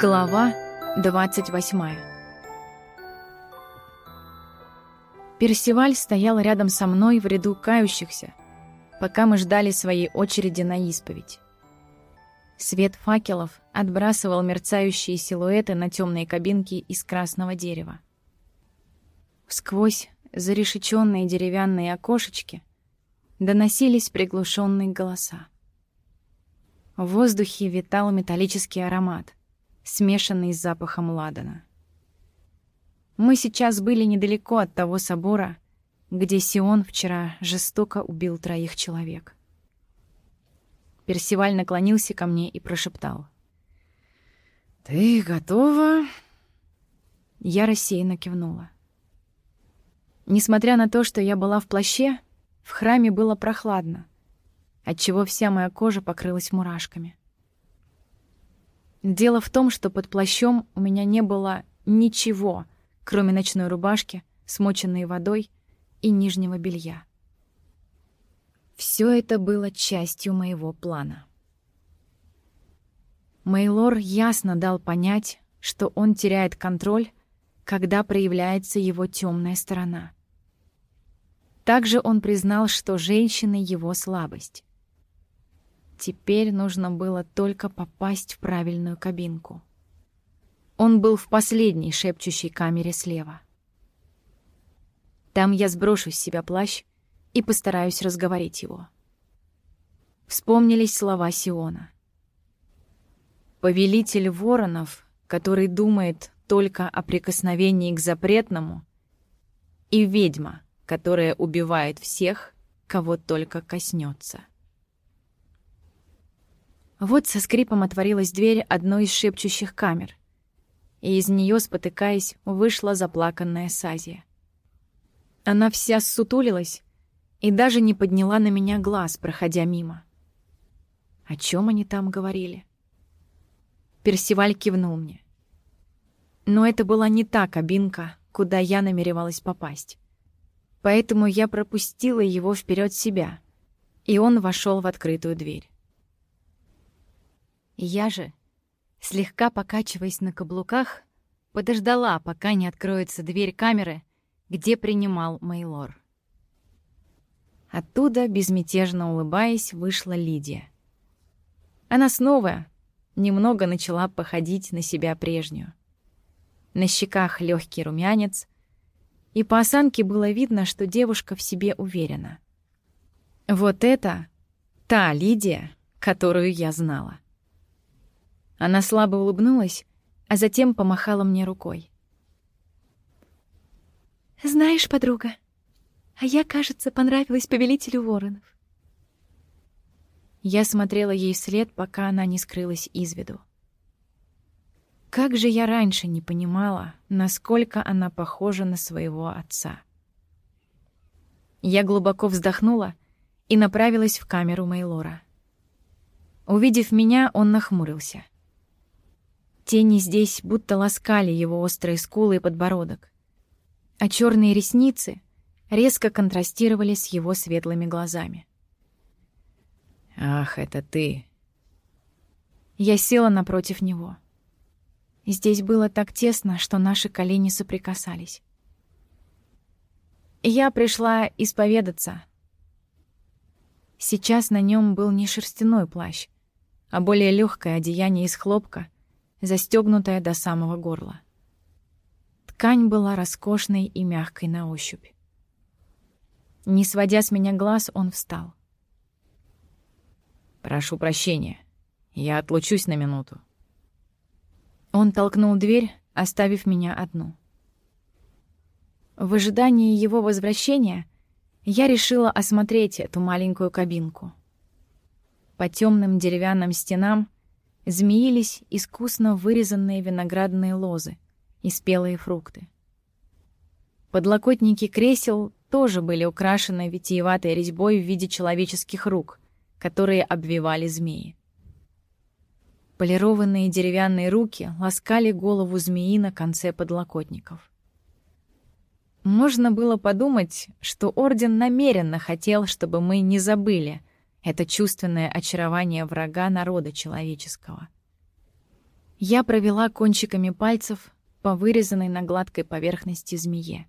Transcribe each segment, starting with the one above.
Глава 28 Персиваль стоял рядом со мной в ряду кающихся, пока мы ждали своей очереди на исповедь. Свет факелов отбрасывал мерцающие силуэты на темные кабинки из красного дерева. Сквозь зарешеченные деревянные окошечки доносились приглушенные голоса. В воздухе витал металлический аромат, смешанный с запахом ладана. Мы сейчас были недалеко от того собора, где Сион вчера жестоко убил троих человек. Персиваль наклонился ко мне и прошептал. «Ты готова?» Я рассеянно кивнула. Несмотря на то, что я была в плаще, в храме было прохладно, отчего вся моя кожа покрылась мурашками. Дело в том, что под плащом у меня не было ничего, кроме ночной рубашки, смоченной водой и нижнего белья. Все это было частью моего плана. Мейлор ясно дал понять, что он теряет контроль, когда проявляется его темная сторона. Также он признал, что женщины — его слабость. Теперь нужно было только попасть в правильную кабинку. Он был в последней шепчущей камере слева. Там я сброшу с себя плащ и постараюсь разговорить его. Вспомнились слова Сиона. Повелитель воронов, который думает только о прикосновении к запретному, и ведьма, которая убивает всех, кого только коснется. Вот со скрипом отворилась дверь одной из шепчущих камер, и из нее, спотыкаясь, вышла заплаканная Сазия. Она вся ссутулилась и даже не подняла на меня глаз, проходя мимо. О чем они там говорили? Персиваль кивнул мне. Но это была не та кабинка, куда я намеревалась попасть. Поэтому я пропустила его вперед себя, и он вошел в открытую дверь. Я же, слегка покачиваясь на каблуках, подождала, пока не откроется дверь камеры, где принимал Мейлор. Оттуда, безмятежно улыбаясь, вышла Лидия. Она снова немного начала походить на себя прежнюю. На щеках легкий румянец, и по осанке было видно, что девушка в себе уверена. Вот это та Лидия, которую я знала. Она слабо улыбнулась, а затем помахала мне рукой. «Знаешь, подруга, а я, кажется, понравилась повелителю воронов». Я смотрела ей вслед, пока она не скрылась из виду. Как же я раньше не понимала, насколько она похожа на своего отца. Я глубоко вздохнула и направилась в камеру Мейлора. Увидев меня, он нахмурился — Тени здесь будто ласкали его острые скулы и подбородок. А черные ресницы резко контрастировали с его светлыми глазами. «Ах, это ты!» Я села напротив него. Здесь было так тесно, что наши колени соприкасались. Я пришла исповедаться. Сейчас на нем был не шерстяной плащ, а более легкое одеяние из хлопка — застегнутая до самого горла. Ткань была роскошной и мягкой на ощупь. Не сводя с меня глаз, он встал. «Прошу прощения, я отлучусь на минуту». Он толкнул дверь, оставив меня одну. В ожидании его возвращения я решила осмотреть эту маленькую кабинку. По темным деревянным стенам змеились искусно вырезанные виноградные лозы и спелые фрукты. Подлокотники кресел тоже были украшены витиеватой резьбой в виде человеческих рук, которые обвивали змеи. Полированные деревянные руки ласкали голову змеи на конце подлокотников. Можно было подумать, что Орден намеренно хотел, чтобы мы не забыли это чувственное очарование врага народа человеческого. Я провела кончиками пальцев по вырезанной на гладкой поверхности змее.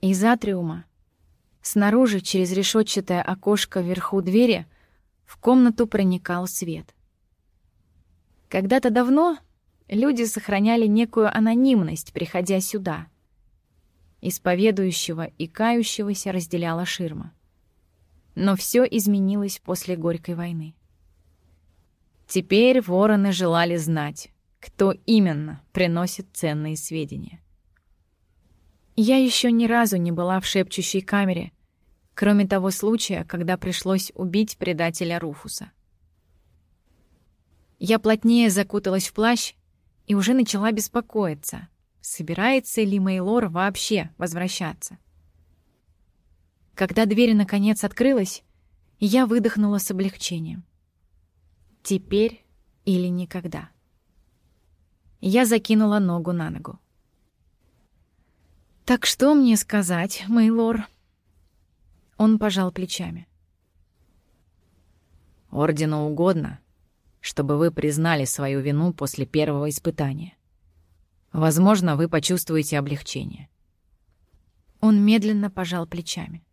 Из атриума, снаружи через решетчатое окошко вверху двери, в комнату проникал свет. Когда-то давно люди сохраняли некую анонимность, приходя сюда. Исповедующего и кающегося разделяла ширма. Но все изменилось после Горькой войны. Теперь вороны желали знать, кто именно приносит ценные сведения. Я еще ни разу не была в шепчущей камере, кроме того случая, когда пришлось убить предателя Руфуса. Я плотнее закуталась в плащ и уже начала беспокоиться, собирается ли Мейлор вообще возвращаться. Когда дверь наконец открылась, я выдохнула с облегчением. Теперь или никогда. Я закинула ногу на ногу. «Так что мне сказать, Мейлор?» Он пожал плечами. «Ордену угодно, чтобы вы признали свою вину после первого испытания. Возможно, вы почувствуете облегчение». Он медленно пожал плечами.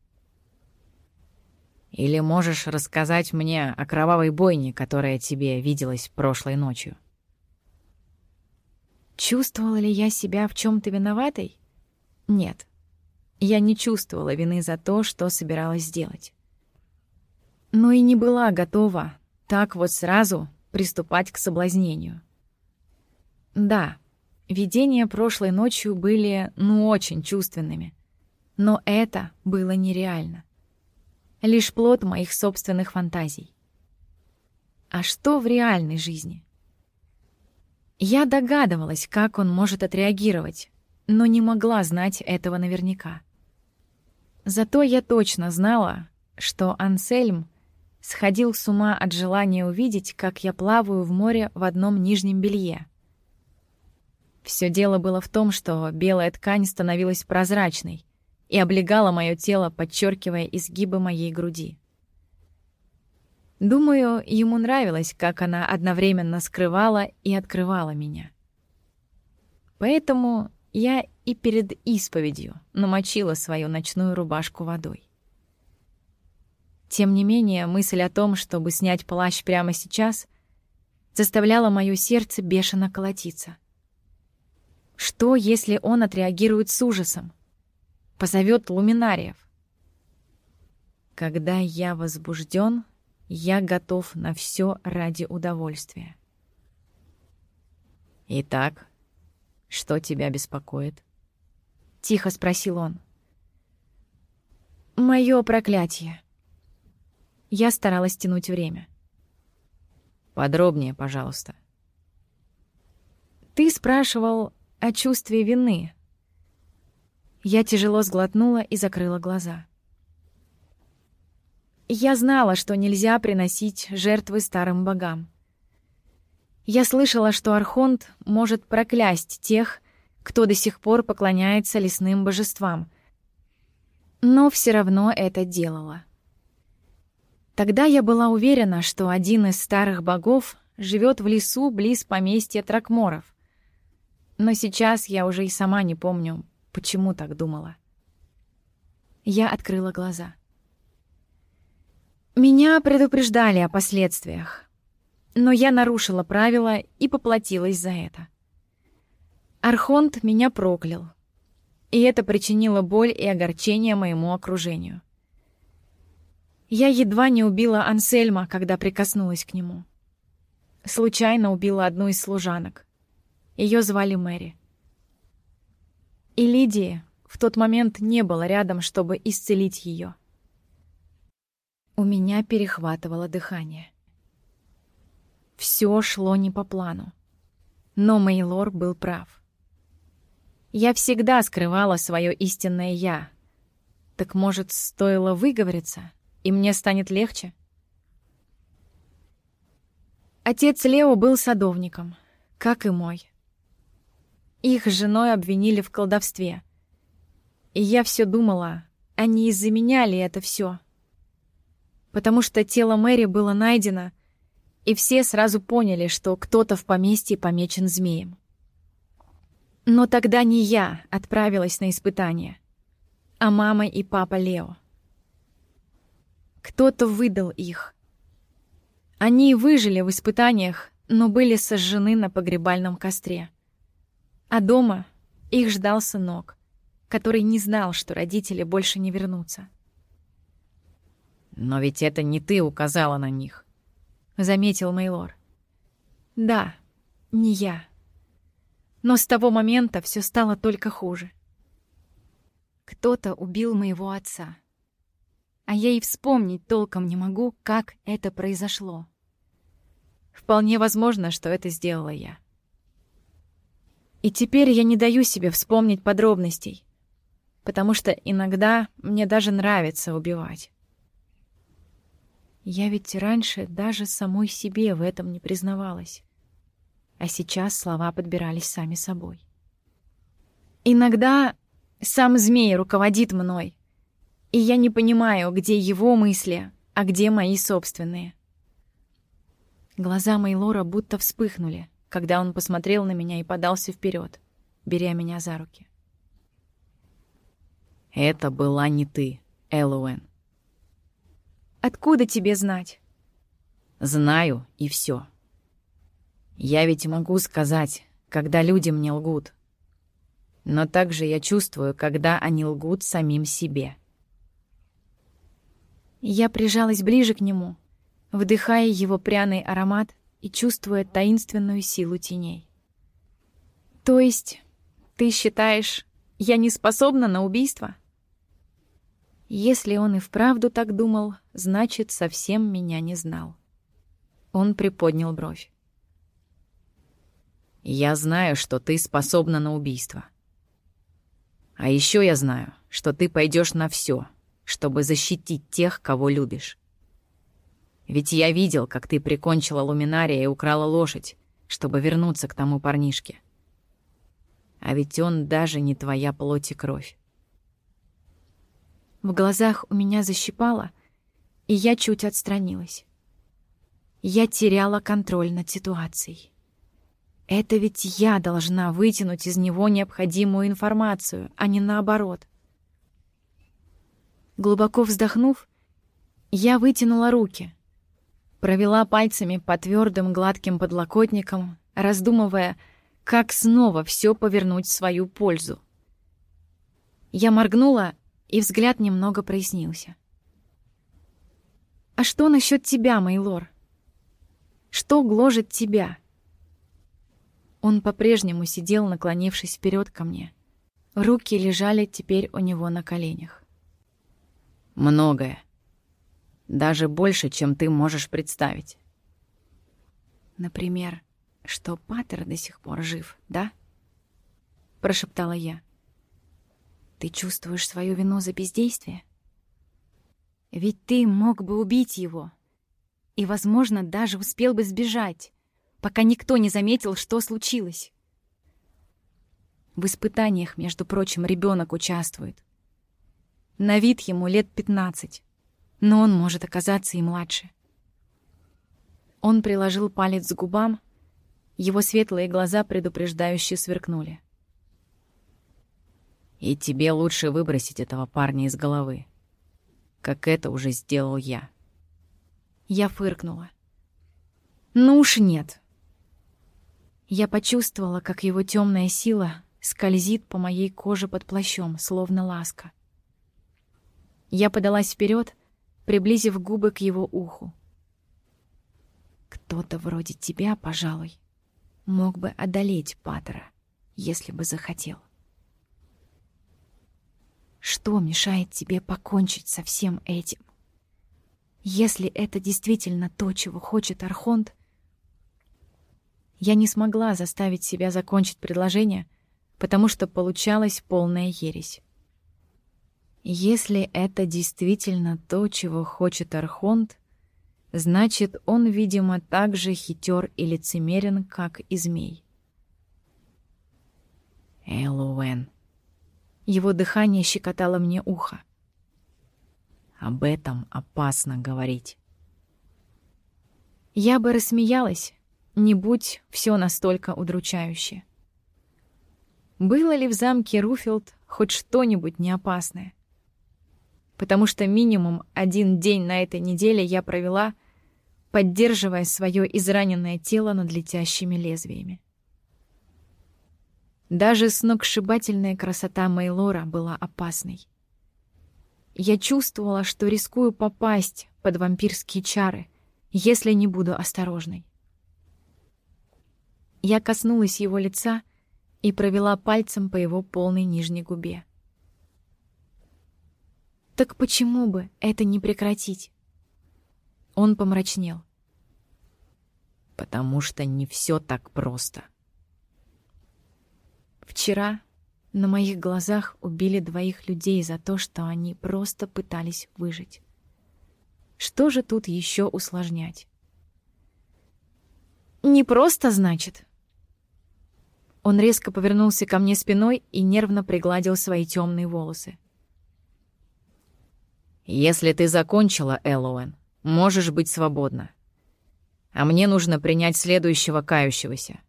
Или можешь рассказать мне о кровавой бойне, которая тебе виделась прошлой ночью?» Чувствовала ли я себя в чем то виноватой? Нет. Я не чувствовала вины за то, что собиралась сделать. Но и не была готова так вот сразу приступать к соблазнению. Да, видения прошлой ночью были, ну, очень чувственными. Но это было нереально лишь плод моих собственных фантазий. А что в реальной жизни? Я догадывалась, как он может отреагировать, но не могла знать этого наверняка. Зато я точно знала, что Ансельм сходил с ума от желания увидеть, как я плаваю в море в одном нижнем белье. Все дело было в том, что белая ткань становилась прозрачной, и облегала мое тело, подчеркивая изгибы моей груди. Думаю, ему нравилось, как она одновременно скрывала и открывала меня. Поэтому я и перед исповедью намочила свою ночную рубашку водой. Тем не менее, мысль о том, чтобы снять плащ прямо сейчас, заставляла моё сердце бешено колотиться. Что, если он отреагирует с ужасом? Позовет луминариев. Когда я возбужден, я готов на все ради удовольствия. «Итак, что тебя беспокоит?» — тихо спросил он. «Мое проклятие». Я старалась тянуть время. «Подробнее, пожалуйста». «Ты спрашивал о чувстве вины, я тяжело сглотнула и закрыла глаза. Я знала, что нельзя приносить жертвы старым богам. Я слышала, что Архонт может проклясть тех, кто до сих пор поклоняется лесным божествам, но все равно это делала. Тогда я была уверена, что один из старых богов живет в лесу близ поместья Тракморов. Но сейчас я уже и сама не помню, Почему так думала? Я открыла глаза. Меня предупреждали о последствиях, но я нарушила правила и поплатилась за это. Архонт меня проклял, и это причинило боль и огорчение моему окружению. Я едва не убила Ансельма, когда прикоснулась к нему. Случайно убила одну из служанок. Ее звали Мэри. И Лидии в тот момент не было рядом, чтобы исцелить ее. У меня перехватывало дыхание. Все шло не по плану. Но Мейлор был прав. Я всегда скрывала свое истинное «я». Так, может, стоило выговориться, и мне станет легче? Отец Лео был садовником, как и мой. Их женой обвинили в колдовстве. И я все думала, а не из-за меня ли это все? Потому что тело Мэри было найдено, и все сразу поняли, что кто-то в поместье помечен змеем. Но тогда не я отправилась на испытание, а мама и папа Лео. Кто-то выдал их. Они выжили в испытаниях, но были сожжены на погребальном костре. А дома их ждал сынок, который не знал, что родители больше не вернутся. «Но ведь это не ты указала на них», — заметил Мейлор. «Да, не я. Но с того момента все стало только хуже. Кто-то убил моего отца. А я и вспомнить толком не могу, как это произошло. Вполне возможно, что это сделала я. И теперь я не даю себе вспомнить подробностей, потому что иногда мне даже нравится убивать. Я ведь раньше даже самой себе в этом не признавалась а сейчас слова подбирались сами собой. Иногда сам змей руководит мной, и я не понимаю, где его мысли, а где мои собственные. Глаза Мейлора будто вспыхнули, когда он посмотрел на меня и подался вперед, беря меня за руки. «Это была не ты, Эллоуэн». «Откуда тебе знать?» «Знаю, и все. Я ведь могу сказать, когда люди мне лгут. Но также я чувствую, когда они лгут самим себе. Я прижалась ближе к нему, вдыхая его пряный аромат и чувствуя таинственную силу теней. То есть, ты считаешь, я не способна на убийство? Если он и вправду так думал, значит, совсем меня не знал. Он приподнял бровь. Я знаю, что ты способна на убийство. А еще я знаю, что ты пойдешь на все, чтобы защитить тех, кого любишь. Ведь я видел, как ты прикончила луминария и украла лошадь, чтобы вернуться к тому парнишке. А ведь он даже не твоя плоть и кровь. В глазах у меня защипало, и я чуть отстранилась. Я теряла контроль над ситуацией. Это ведь я должна вытянуть из него необходимую информацию, а не наоборот. Глубоко вздохнув, я вытянула руки, провела пальцами по твердым гладким подлокотникам, раздумывая, как снова все повернуть в свою пользу. Я моргнула, и взгляд немного прояснился. «А что насчет тебя, Мейлор? Что гложет тебя?» Он по-прежнему сидел, наклонившись вперед ко мне. Руки лежали теперь у него на коленях. «Многое. Даже больше, чем ты можешь представить». «Например, что Паттер до сих пор жив, да?» Прошептала я. «Ты чувствуешь свою вину за бездействие? Ведь ты мог бы убить его, и, возможно, даже успел бы сбежать пока никто не заметил, что случилось. В испытаниях, между прочим, ребенок участвует. На вид ему лет пятнадцать, но он может оказаться и младше. Он приложил палец к губам, его светлые глаза предупреждающе сверкнули. «И тебе лучше выбросить этого парня из головы, как это уже сделал я». Я фыркнула. «Ну уж нет. Я почувствовала, как его темная сила скользит по моей коже под плащом, словно ласка. Я подалась вперед, приблизив губы к его уху. Кто-то вроде тебя, пожалуй, мог бы одолеть Паттера, если бы захотел. Что мешает тебе покончить со всем этим? Если это действительно то, чего хочет Архонт, я не смогла заставить себя закончить предложение, потому что получалась полная ересь. Если это действительно то, чего хочет Архонт, значит, он, видимо, так же хитер и лицемерен, как и змей. Элуэн. Его дыхание щекотало мне ухо. Об этом опасно говорить. Я бы рассмеялась, не будь все настолько удручающе. Было ли в замке Руфилд хоть что-нибудь неопасное? Потому что минимум один день на этой неделе я провела, поддерживая свое израненное тело над летящими лезвиями. Даже сногсшибательная красота Мейлора была опасной. Я чувствовала, что рискую попасть под вампирские чары, если не буду осторожной. Я коснулась его лица и провела пальцем по его полной нижней губе. Так почему бы это не прекратить? Он помрачнел. Потому что не все так просто. Вчера на моих глазах убили двоих людей за то, что они просто пытались выжить. Что же тут еще усложнять? «Не просто, значит?» Он резко повернулся ко мне спиной и нервно пригладил свои темные волосы. «Если ты закончила, Эллоуэн, можешь быть свободна. А мне нужно принять следующего кающегося.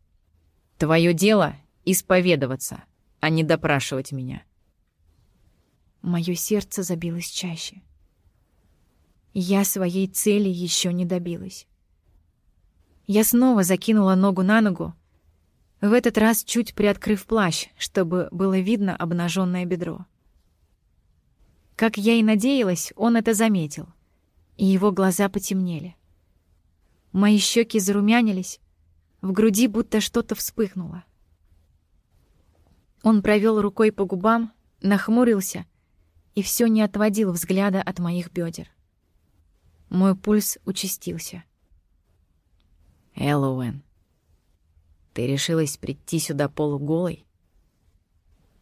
Твое дело — исповедоваться» а не допрашивать меня. Мое сердце забилось чаще. Я своей цели еще не добилась. Я снова закинула ногу на ногу, в этот раз чуть приоткрыв плащ, чтобы было видно обнаженное бедро. Как я и надеялась, он это заметил, и его глаза потемнели. Мои щеки зарумянились, в груди будто что-то вспыхнуло. Он провел рукой по губам, нахмурился и все не отводил взгляда от моих бедер. Мой пульс участился. «Эллоуэн, ты решилась прийти сюда полуголой?»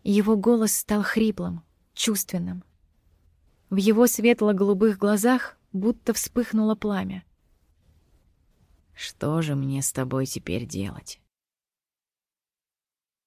Его голос стал хриплым, чувственным. В его светло-голубых глазах будто вспыхнуло пламя. «Что же мне с тобой теперь делать?»